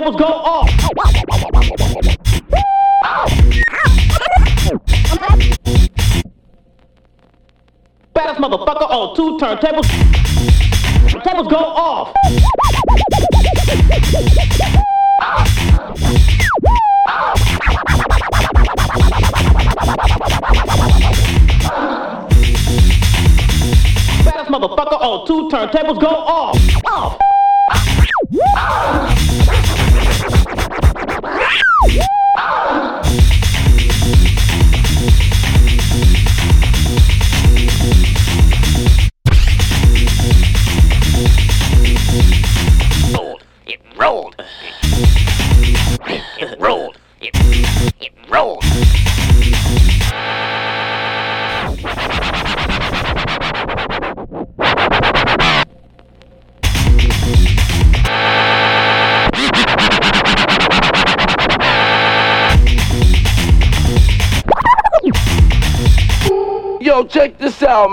levels go off. Baddest motherfucker on two turntables. Tables go off. Baddest motherfucker on two turntables go off.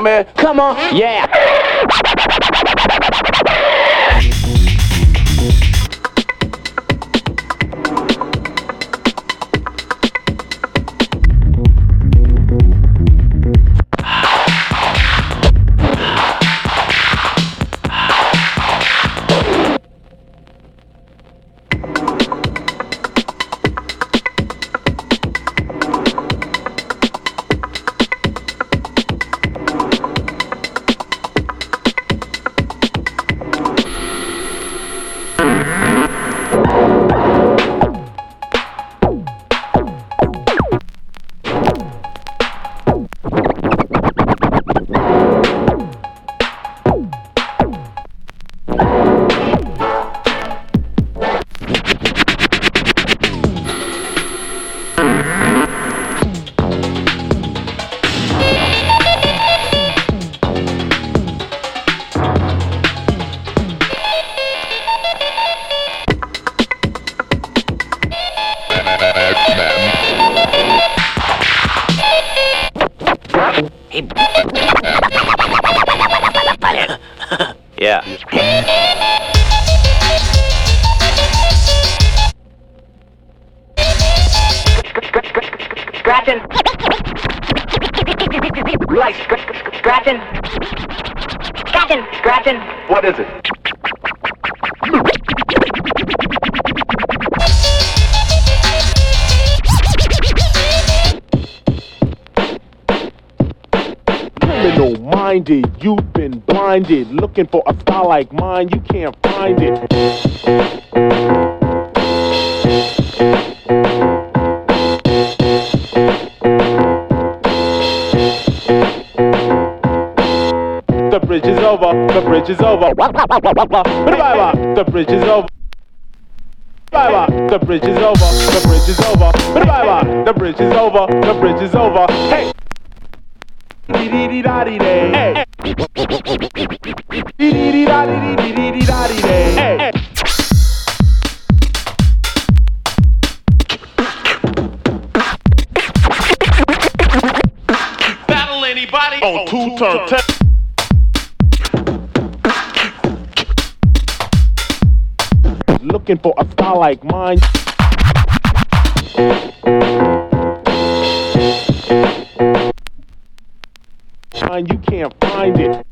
man. Come on. Yeah. Bridge is over. The bridge is over. The bridge is over, the bridge is over. The bridge is over, the bridge is over. Hey! Dee-dee-dee-da-dee-day. Hey! Dee-dee-dee-da-dee-dee-dee-dee-da-dee-day. Hey! Battle anybody? On two turn Looking for a style like. Mine, you can't find it.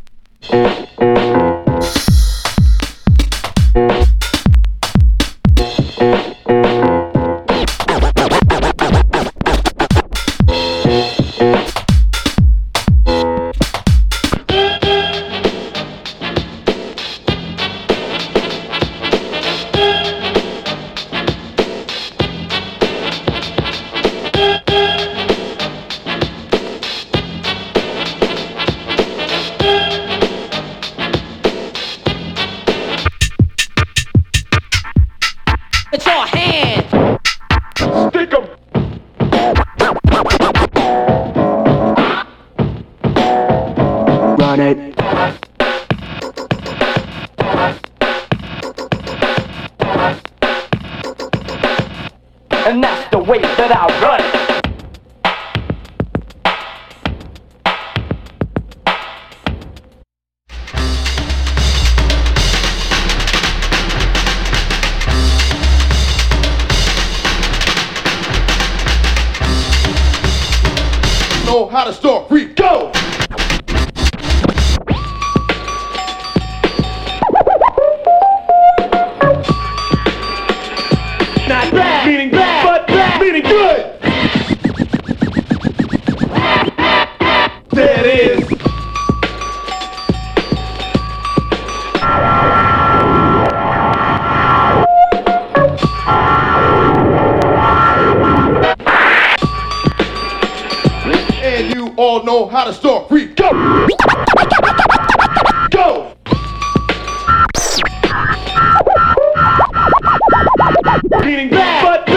But.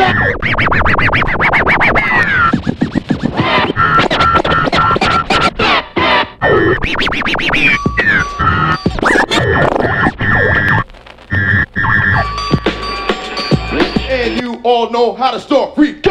And you all know how to start free.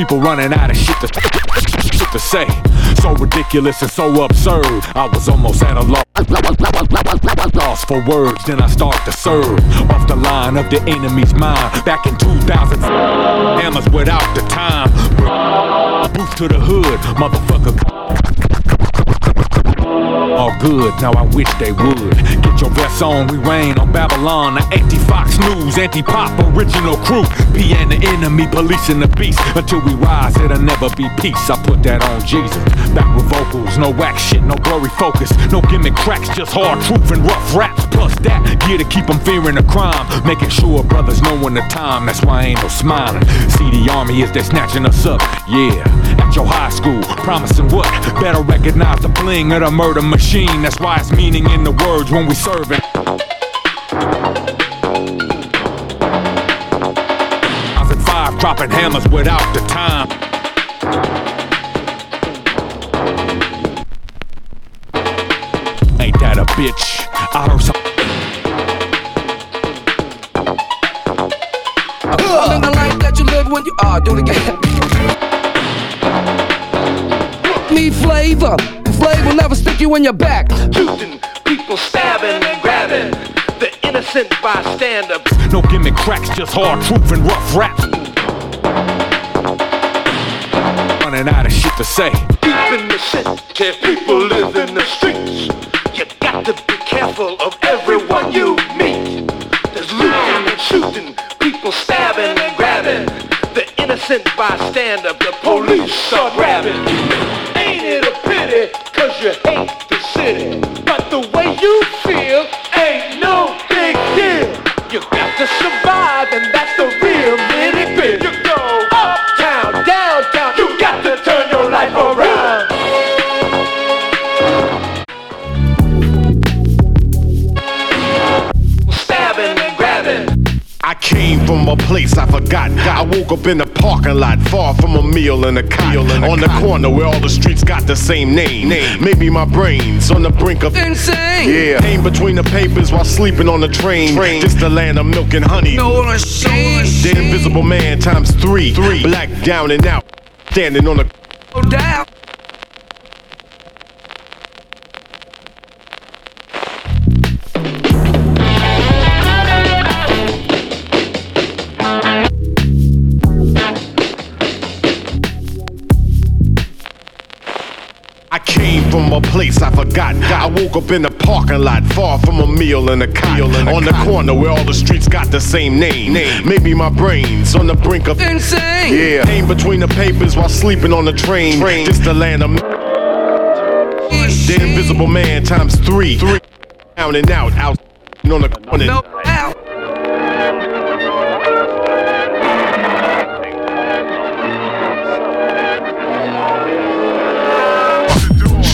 People running out of shit to, shit to say. So ridiculous and so absurd. I was almost at a loss. Lost for words, then I start to serve off the line of the enemy's mind. Back in 2000, hammers without the time. Booth to the hood, motherfucker. All good, now I wish they would. Get your vests on, we reign on Babylon. The anti Fox News, anti pop original crew. P and the enemy, policing the beast. Until we rise, it'll never be peace. I put that on Jesus. Back with vocals, no whack shit, no blurry focus. No gimmick cracks, just hard truth and rough raps. Plus that, gear to keep them fearing the crime. Making sure brothers knowing the time, that's why I ain't no smiling. See the army is they snatching us up, yeah. Your high school, promising what? Better recognize the bling of the murder machine. That's why it's meaning in the words when we serve it. I was five, dropping hammers without the time. Ain't that a bitch? I heard some. When you are doing it. Me flavor, will never stick you in your back. shooting, people stabbing and grabbing the innocent bystander. No gimmick cracks, just hard truth and rough rap. Running out of shit to say. Deep in the city, people live in the streets. Woke up in the parking lot, far from a meal and a cot. On the corner where all the streets got the same name. Maybe my brain's on the brink of Insane. Yeah, came between the papers while sleeping on the train. Just the land of milk and honey. No shame. The invisible man times three. Three. Black down and out. Standing on the woke up in the parking lot, far from a meal and a cot. On the corner where all the streets got the same name. Maybe my brain's on the brink of Insane. Yeah, came between the papers while sleeping on the train. This the land of the invisible man times three. Three down and out, out on the corner. No doubt.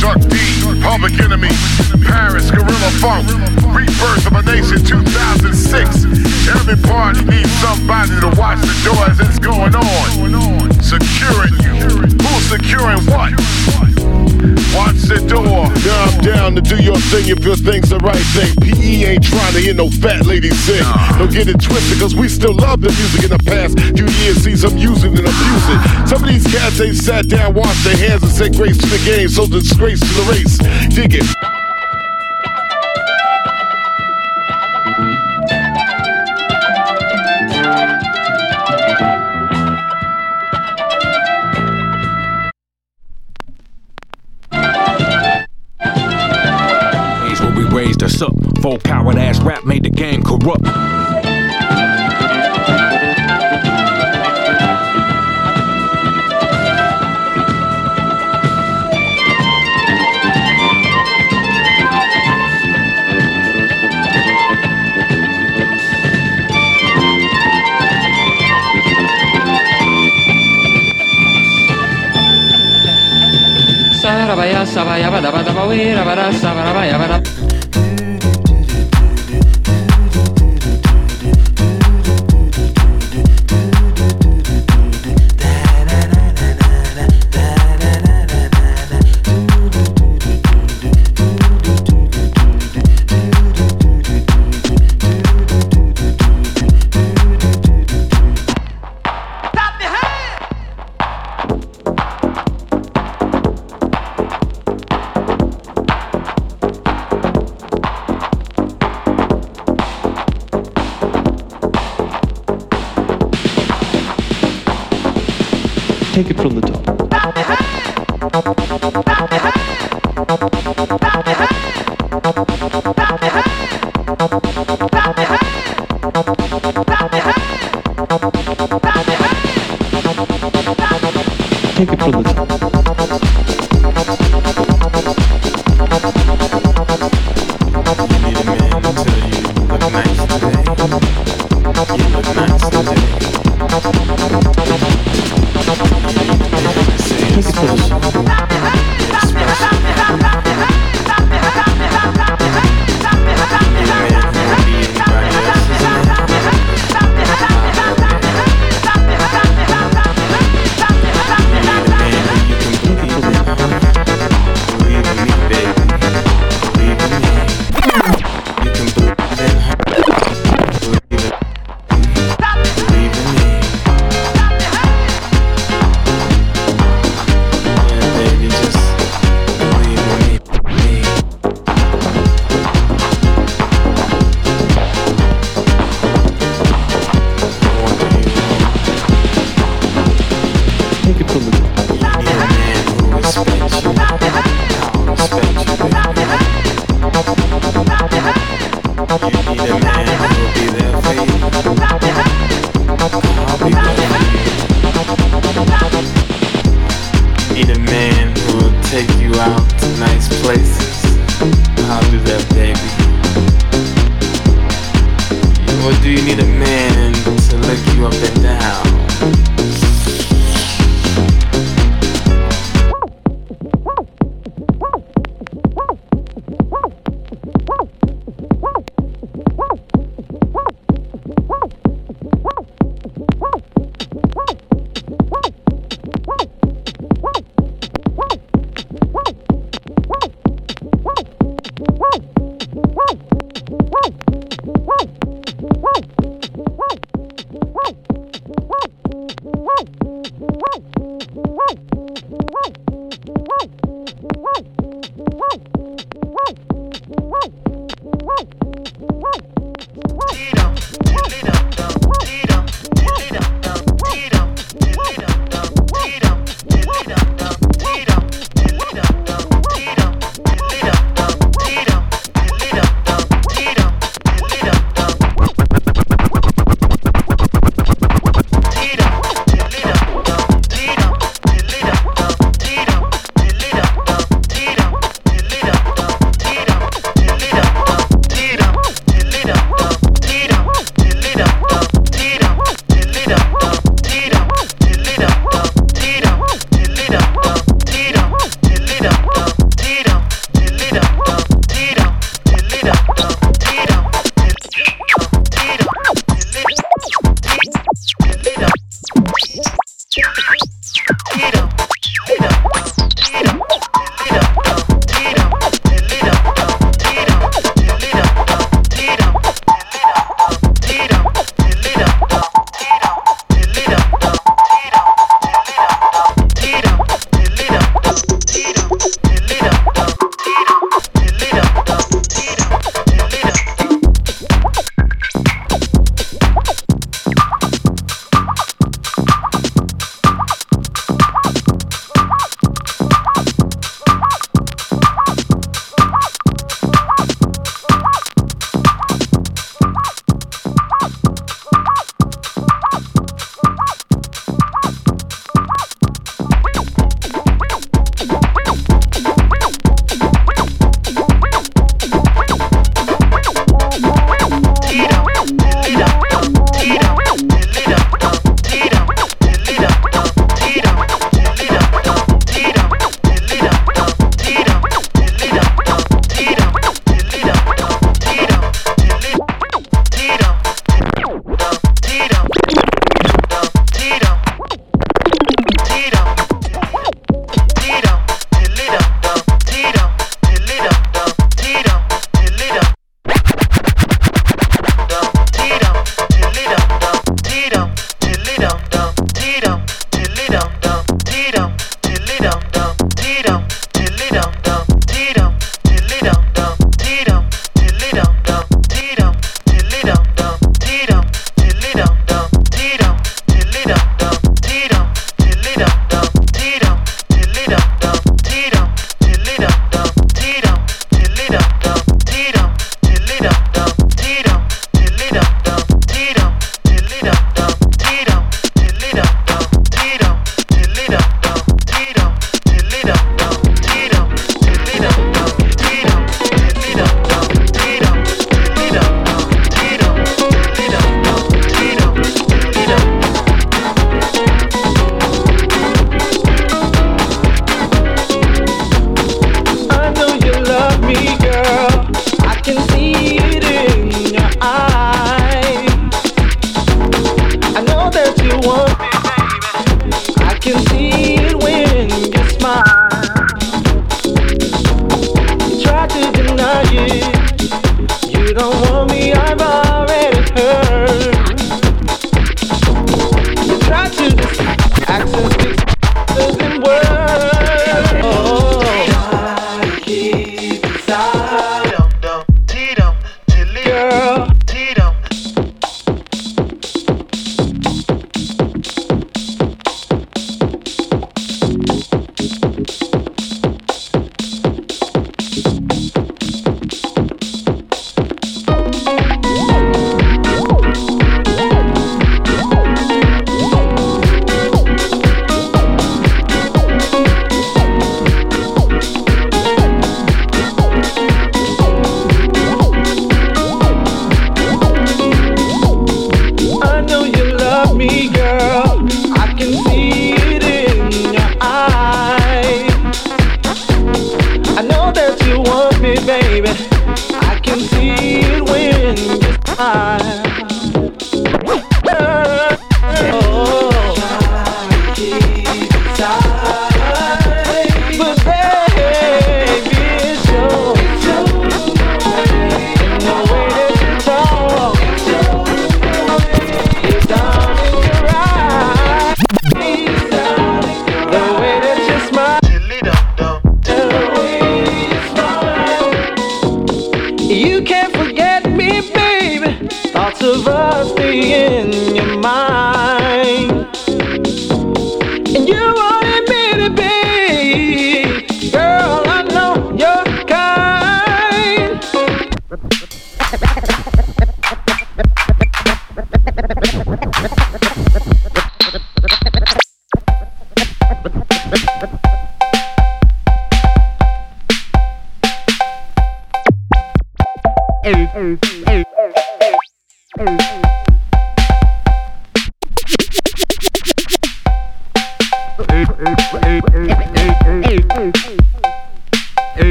Chuck D, Public Enemy, Paris, Guerrilla Funk, Rebirth of a Nation 2006. Every party needs somebody to watch the door as it's going on. Securing you. Who's securing what? Watch the door. Now I'm down to do your thing if your thing's the right thing. PE ain't trying to hear no fat lady sing. Don't get it twisted, cause we still love the music in the past few years. See some using and abusing. Some of these cats ain't sat down, washed their hands, and said grace to the game, so disgrace to the race. Dig it. people power take it from the top. Take it from the top.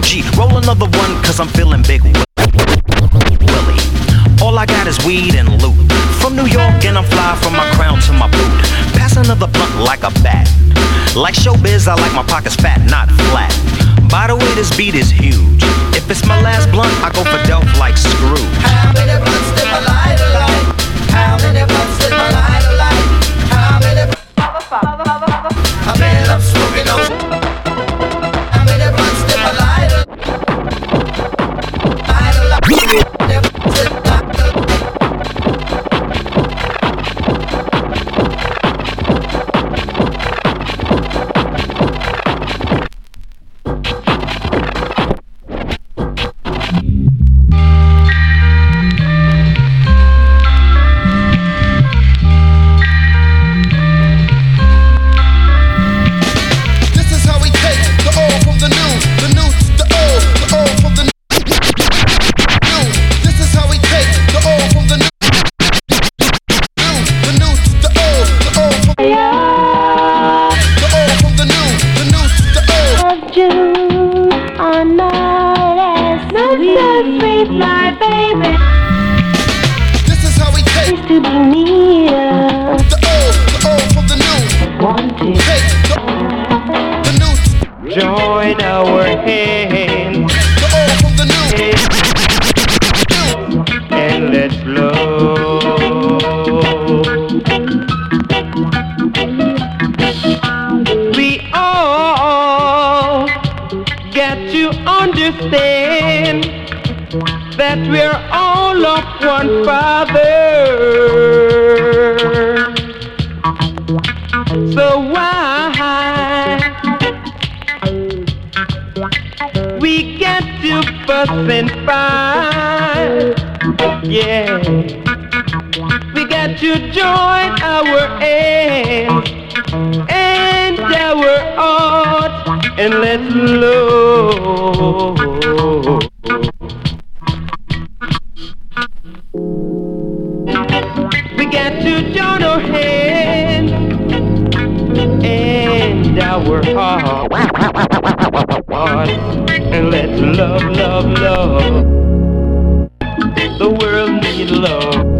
Yo, G, roll another one, cause I'm feeling big Willie. All I got is weed and loot. From New York, and I'm fly from my crown to my boot. Pass another blunt like a bat. Like showbiz, I like my pockets fat, not flat. By the way, this beat is huge. If it's my last blunt, I go for Delph like Scrooge. Our hands and our hearts and let's flow. We got to join our hands and our heart and let's love, love, love. The world needs love.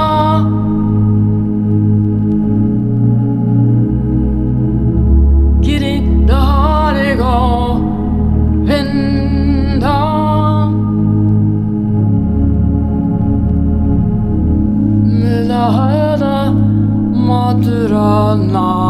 Dasharata Nandanan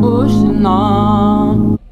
Pushana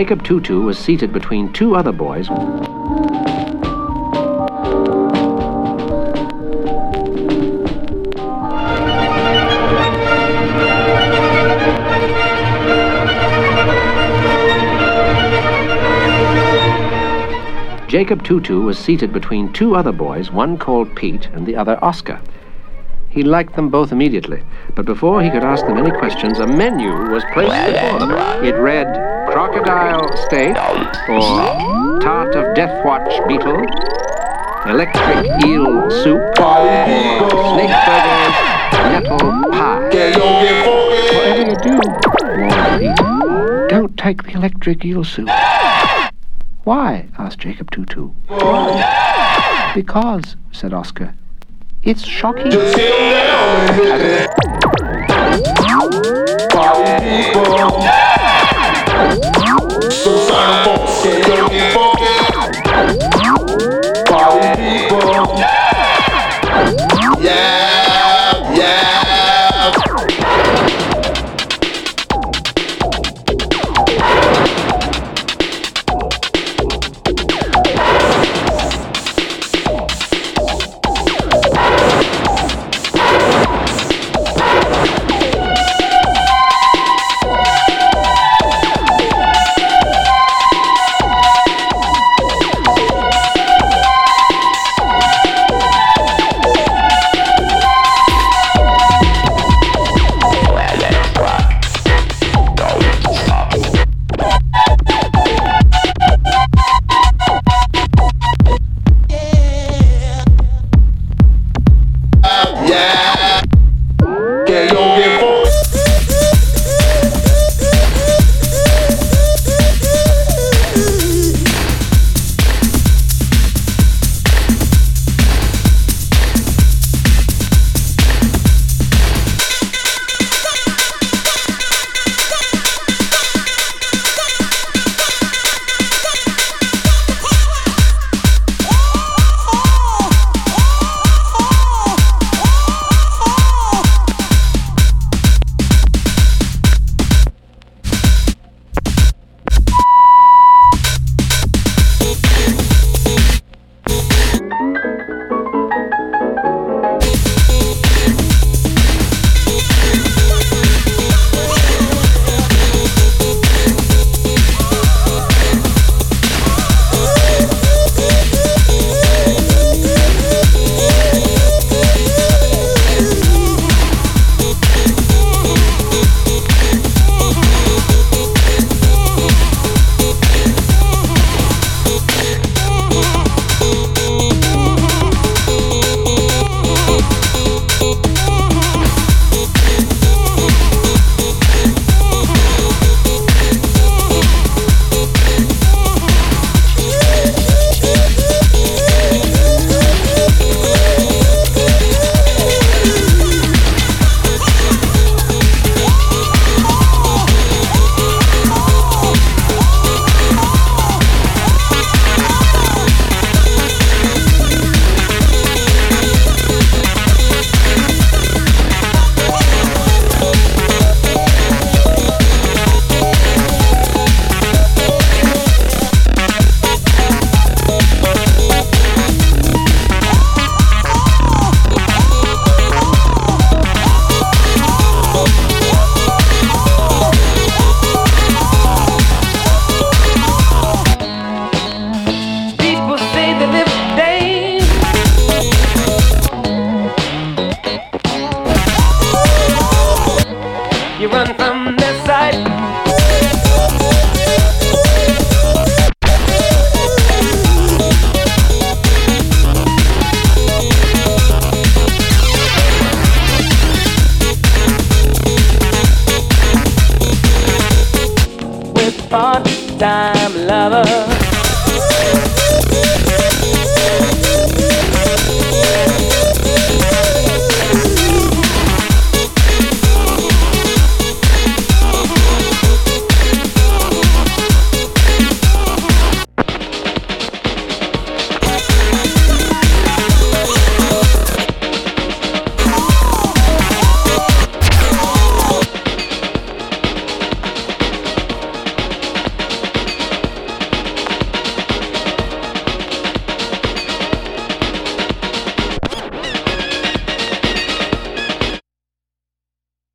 Jacob Two-Two was seated between two other boys. Jacob Two-Two was seated between two other boys, one called Pete and the other Oscar. He liked them both immediately, but before he could ask them any questions, a menu was placed before them. It read crocodile steak or tart of death watch beetle, electric eel soup, or snake burgers, nettle pie. Whatever you do, warned don't take the electric eel soup. Why? asked Jacob Two-Two. Because, said Oscar, it's shocking. Yeah,